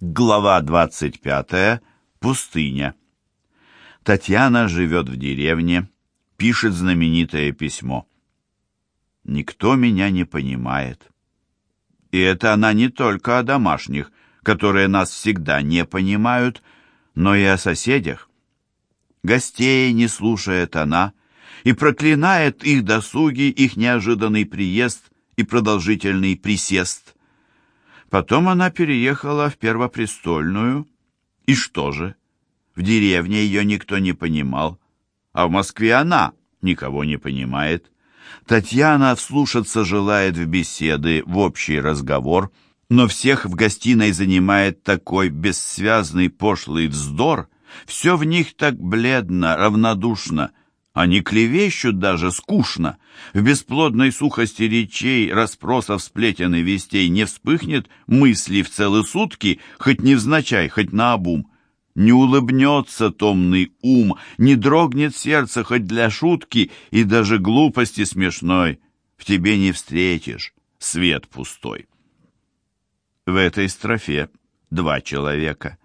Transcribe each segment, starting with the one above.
Глава 25. Пустыня. Татьяна живет в деревне, пишет знаменитое письмо. «Никто меня не понимает». И это она не только о домашних, которые нас всегда не понимают, но и о соседях. Гостей не слушает она и проклинает их досуги, их неожиданный приезд и продолжительный присест – Потом она переехала в Первопрестольную. И что же? В деревне ее никто не понимал, а в Москве она никого не понимает. Татьяна вслушаться желает в беседы, в общий разговор, но всех в гостиной занимает такой бессвязный пошлый вздор, все в них так бледно, равнодушно, они клевещут даже скучно. В бесплодной сухости речей, расспросов, сплетен и вестей не вспыхнет мысли в целые сутки, хоть невзначай, хоть наобум. Не улыбнется томный ум, не дрогнет сердце хоть для шутки, и даже глупости смешной в тебе не встретишь, свет пустой. В этой строфе два человека.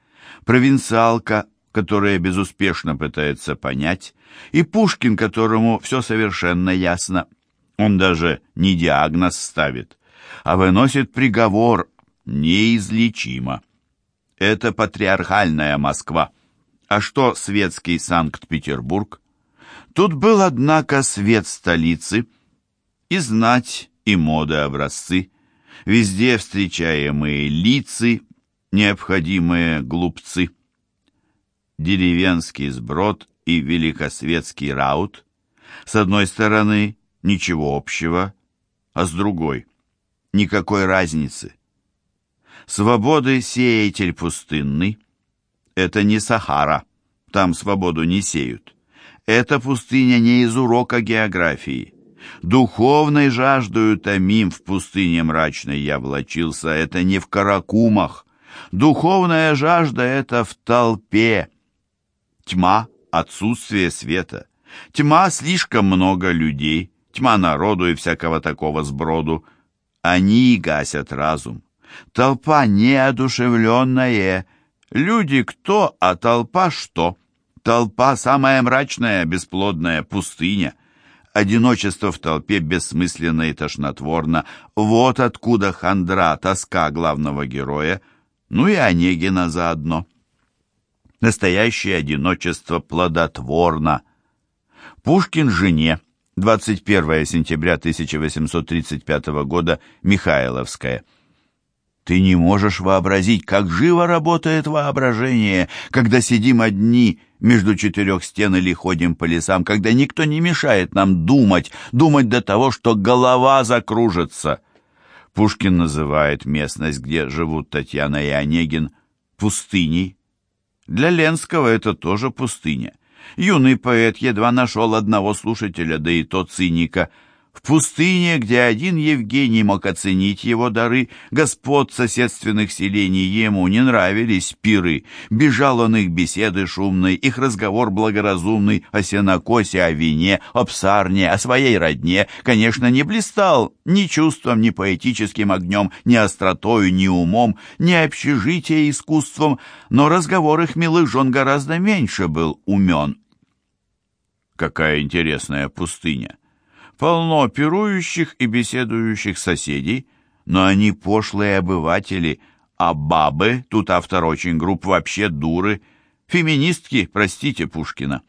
Провинциалка которое безуспешно пытается понять, и Пушкин, которому все совершенно ясно. Он даже не диагноз ставит, а выносит приговор неизлечимо. Это патриархальная Москва. А что светский Санкт-Петербург? Тут был, однако, свет столицы, и знать, и моды образцы, везде встречаемые лицы, необходимые глупцы деревенский сброд и великосветский раут, с одной стороны ничего общего, а с другой никакой разницы. Свободы сеятель пустынный — это не Сахара, там свободу не сеют. Эта пустыня не из урока географии. Духовной жаждою томим в пустыне мрачной я влачился, это не в каракумах. Духовная жажда — это в толпе, Тьма — отсутствие света. Тьма — слишком много людей. Тьма народу и всякого такого сброду. Они гасят разум. Толпа неодушевленная. Люди кто, а толпа что? Толпа — самая мрачная, бесплодная пустыня. Одиночество в толпе бессмысленно и тошнотворно. Вот откуда хандра, тоска главного героя. Ну и Онегина заодно. Настоящее одиночество плодотворно. Пушкин жене. 21 сентября 1835 года. Михайловская. Ты не можешь вообразить, как живо работает воображение, когда сидим одни между четырех стен или ходим по лесам, когда никто не мешает нам думать, думать до того, что голова закружится. Пушкин называет местность, где живут Татьяна и Онегин, пустыней. Для Ленского это тоже пустыня. Юный поэт едва нашел одного слушателя, да и то циника – в пустыне, где один Евгений мог оценить его дары, господ соседственных селений ему не нравились пиры. Бежал он их беседы шумной, их разговор благоразумный о сенокосе, о вине, о псарне, о своей родне, конечно, не блистал ни чувством, ни поэтическим огнем, ни остротою, ни умом, ни общежития искусством, но разговор их милых жен гораздо меньше был умен. Какая интересная пустыня! Полно пирующих и беседующих соседей, но они пошлые обыватели, а бабы, тут автор очень груб, вообще дуры, феминистки, простите Пушкина.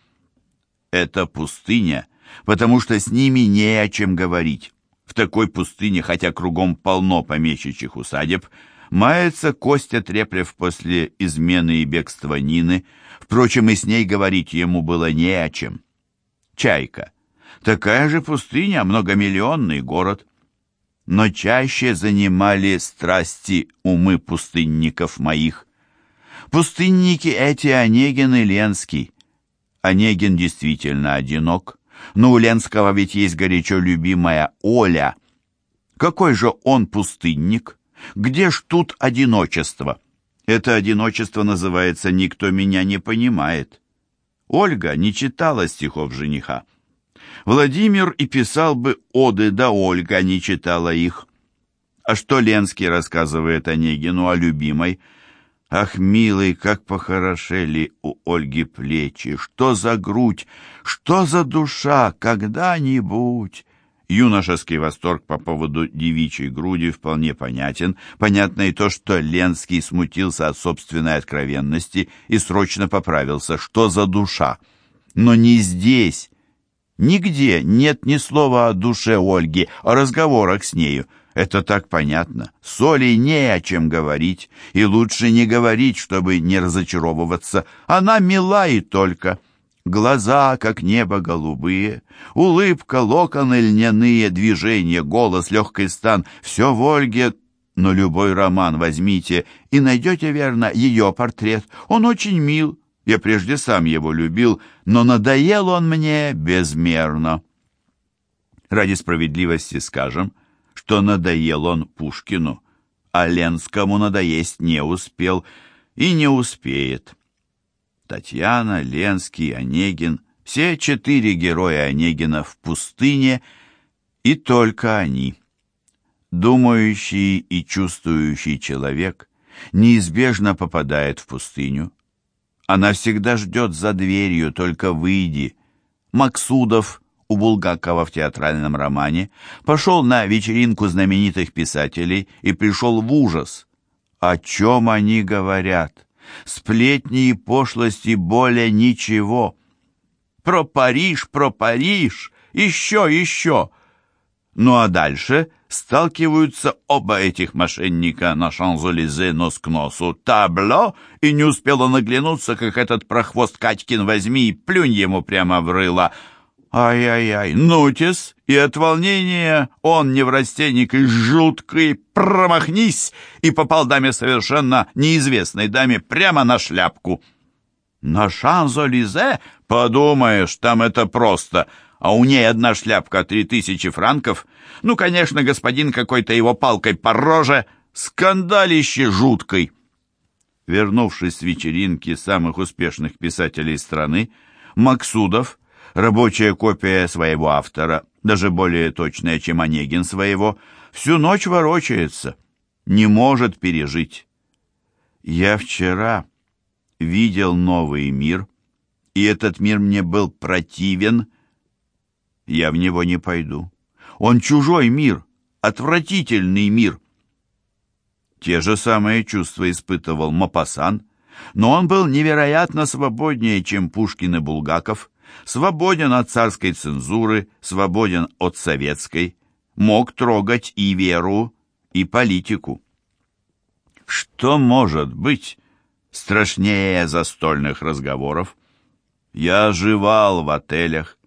Это пустыня, потому что с ними не о чем говорить. В такой пустыне, хотя кругом полно помещичьих усадеб, мается Костя Треплев после измены и бегства Нины. Впрочем, и с ней говорить ему было не о чем. Чайка. Такая же пустыня, многомиллионный город. Но чаще занимали страсти умы пустынников моих. Пустынники эти Онегин и Ленский. Онегин действительно одинок, но у Ленского ведь есть горячо любимая Оля. Какой же он пустынник? Где ж тут одиночество? Это одиночество называется «Никто меня не понимает». Ольга не читала стихов жениха. Владимир и писал бы оды, да Ольга не читала их. А что Ленский рассказывает Онегину о любимой? Ах, милый, как похорошели у Ольги плечи! Что за грудь! Что за душа! Когда-нибудь! Юношеский восторг по поводу девичьей груди вполне понятен. Понятно и то, что Ленский смутился от собственной откровенности и срочно поправился. Что за душа? Но не здесь. Нигде нет ни слова о душе Ольги, о разговорах с нею. Это так понятно. Соли не о чем говорить, и лучше не говорить, чтобы не разочаровываться. Она мила и только. Глаза, как небо, голубые, улыбка, локоны льняные, движения, голос, легкий стан — все в Ольге, но любой роман возьмите и найдете, верно, ее портрет. Он очень мил, я прежде сам его любил, но надоел он мне безмерно. Ради справедливости скажем, что надоел он Пушкину, а Ленскому надоесть не успел и не успеет. Татьяна, Ленский, Онегин, все четыре героя Онегина в пустыне, и только они. Думающий и чувствующий человек неизбежно попадает в пустыню. Она всегда ждет за дверью, только выйди. Максудов у Булгакова в театральном романе пошел на вечеринку знаменитых писателей и пришел в ужас. О чем они говорят? Сплетни и пошлости более ничего. Про Париж, про Париж, еще, еще. Ну а дальше сталкиваются оба этих мошенника на Шанзолизе нос к носу. Табло, и не успела наглянуться, как этот прохвост Катькин возьми и плюнь ему прямо в рыло — Ай-яй-яй, нутис, и от волнения он, не неврастенник и жуткий, промахнись, и попал даме совершенно неизвестной даме прямо на шляпку. На Шанзолизе? Подумаешь, там это просто, а у ней одна шляпка три тысячи франков. Ну, конечно, господин какой-то его палкой по роже, скандалище жуткой. Вернувшись с вечеринки самых успешных писателей страны, Максудов — рабочая копия своего автора, даже более точная, чем Онегин своего, всю ночь ворочается, не может пережить. Я вчера видел новый мир, и этот мир мне был противен, я в него не пойду. Он чужой мир, отвратительный мир. Те же самые чувства испытывал Мопассан, но он был невероятно свободнее, чем Пушкин и Булгаков свободен от царской цензуры, свободен от советской, мог трогать и веру, и политику. Что может быть страшнее застольных разговоров? Я оживал в отелях,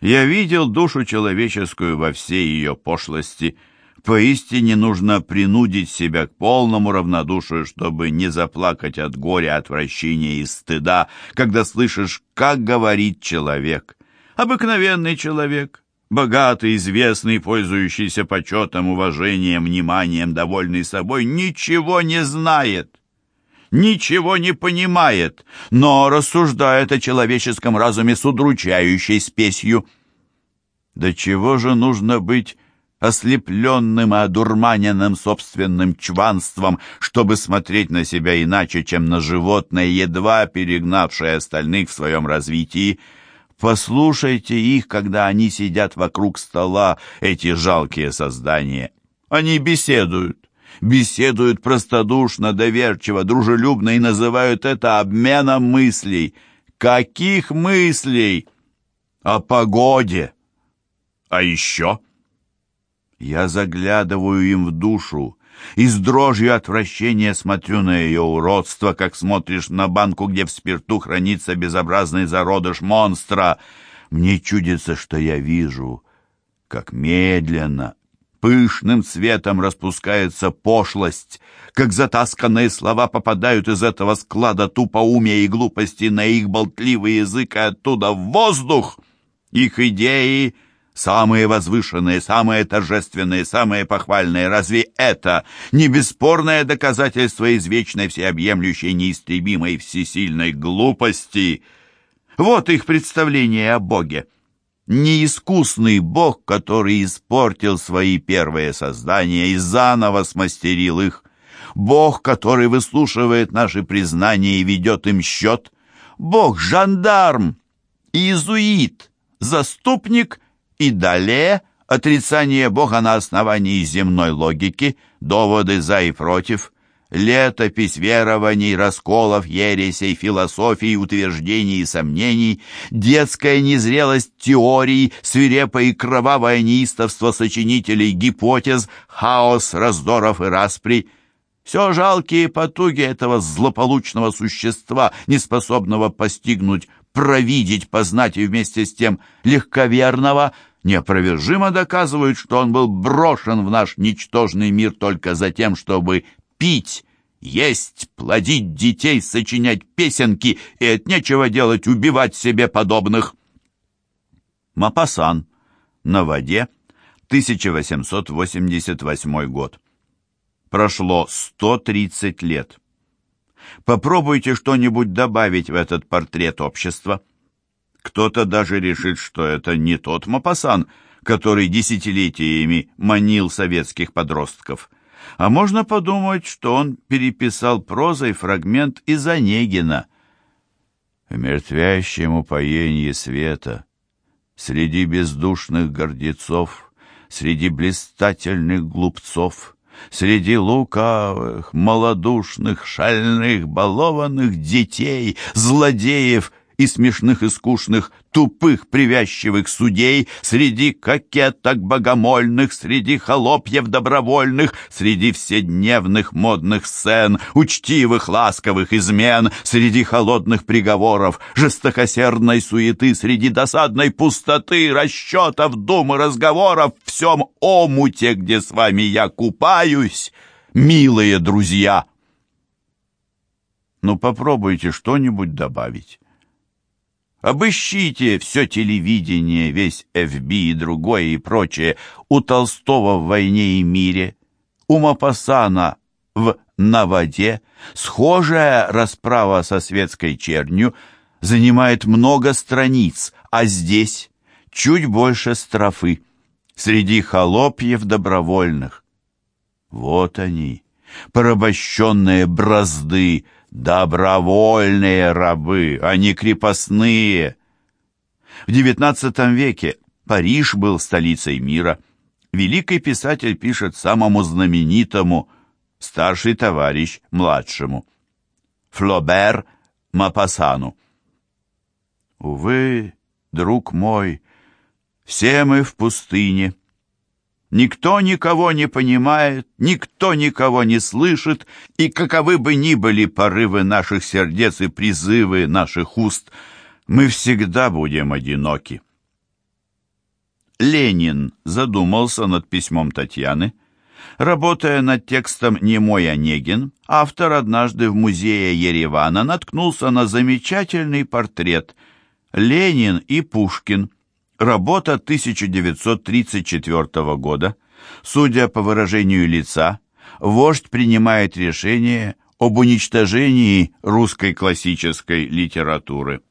я видел душу человеческую во всей ее пошлости – Поистине нужно принудить себя к полному равнодушию, чтобы не заплакать от горя, отвращения и стыда, когда слышишь, как говорит человек. Обыкновенный человек, богатый, известный, пользующийся почетом, уважением, вниманием, довольный собой, ничего не знает, ничего не понимает, но рассуждает о человеческом разуме с удручающей спесью. До чего же нужно быть ослепленным и одурманенным собственным чванством, чтобы смотреть на себя иначе, чем на животное, едва перегнавшее остальных в своем развитии. Послушайте их, когда они сидят вокруг стола, эти жалкие создания. Они беседуют, беседуют простодушно, доверчиво, дружелюбно и называют это обменом мыслей. Каких мыслей? О погоде. А еще... Я заглядываю им в душу и с дрожью отвращения смотрю на ее уродство, как смотришь на банку, где в спирту хранится безобразный зародыш монстра. Мне чудится, что я вижу, как медленно, пышным цветом распускается пошлость, как затасканные слова попадают из этого склада тупоумия и глупости на их болтливый язык и оттуда в воздух. Их идеи — самые возвышенные, самые торжественные, самые похвальные. Разве это не бесспорное доказательство извечной, всеобъемлющей, неистребимой, всесильной глупости? Вот их представление о Боге. Неискусный Бог, который испортил свои первые создания и заново смастерил их. Бог, который выслушивает наши признания и ведет им счет, Бог-жандарм, иезуит, заступник и далее отрицание Бога на основании земной логики, доводы за и против – летопись верований, расколов, ересей, философий, утверждений и сомнений, детская незрелость теорий, свирепое и кровавое неистовство сочинителей гипотез, хаос раздоров и распри — все жалкие потуги этого злополучного существа, неспособного постигнуть, провидеть, познать и вместе с тем легковерного, неопровержимо доказывают, что он был брошен в наш ничтожный мир только за тем, чтобы пить, есть, плодить детей, сочинять песенки и от нечего делать убивать себе подобных. Мапасан. На воде. 1888 год. Прошло 130 лет. Попробуйте что-нибудь добавить в этот портрет общества. Кто-то даже решит, что это не тот Мапасан, который десятилетиями манил советских подростков. А можно подумать, что он переписал прозой фрагмент из Онегина. В мертвящем упоении света, среди бездушных гордецов, среди блистательных глупцов, среди лукавых, малодушных, шальных, балованных детей, злодеев и смешных и скучных, тупых, привязчивых судей, среди кокеток богомольных, среди холопьев добровольных, среди вседневных модных сцен, учтивых, ласковых измен, среди холодных приговоров, жестокосердной суеты, среди досадной пустоты, расчетов, дум разговоров, в всем омуте, где с вами я купаюсь, милые друзья. Ну, попробуйте что-нибудь добавить. Обыщите все телевидение, весь ФБ и другое и прочее у Толстого в «Войне и мире», у Мапасана в «На воде». Схожая расправа со светской чернью занимает много страниц, а здесь чуть больше строфы среди холопьев добровольных. Вот они, порабощенные бразды, Добровольные рабы, а не крепостные. В XIX веке Париж был столицей мира. Великий писатель пишет самому знаменитому, старший товарищ младшему. Флобер Мапасану. Увы, друг мой, все мы в пустыне. Никто никого не понимает, никто никого не слышит, и каковы бы ни были порывы наших сердец и призывы наших уст, мы всегда будем одиноки. Ленин задумался над письмом Татьяны. Работая над текстом «Немой Онегин», автор однажды в музее Еревана наткнулся на замечательный портрет «Ленин и Пушкин» Работа 1934 года. Судя по выражению лица, вождь принимает решение об уничтожении русской классической литературы.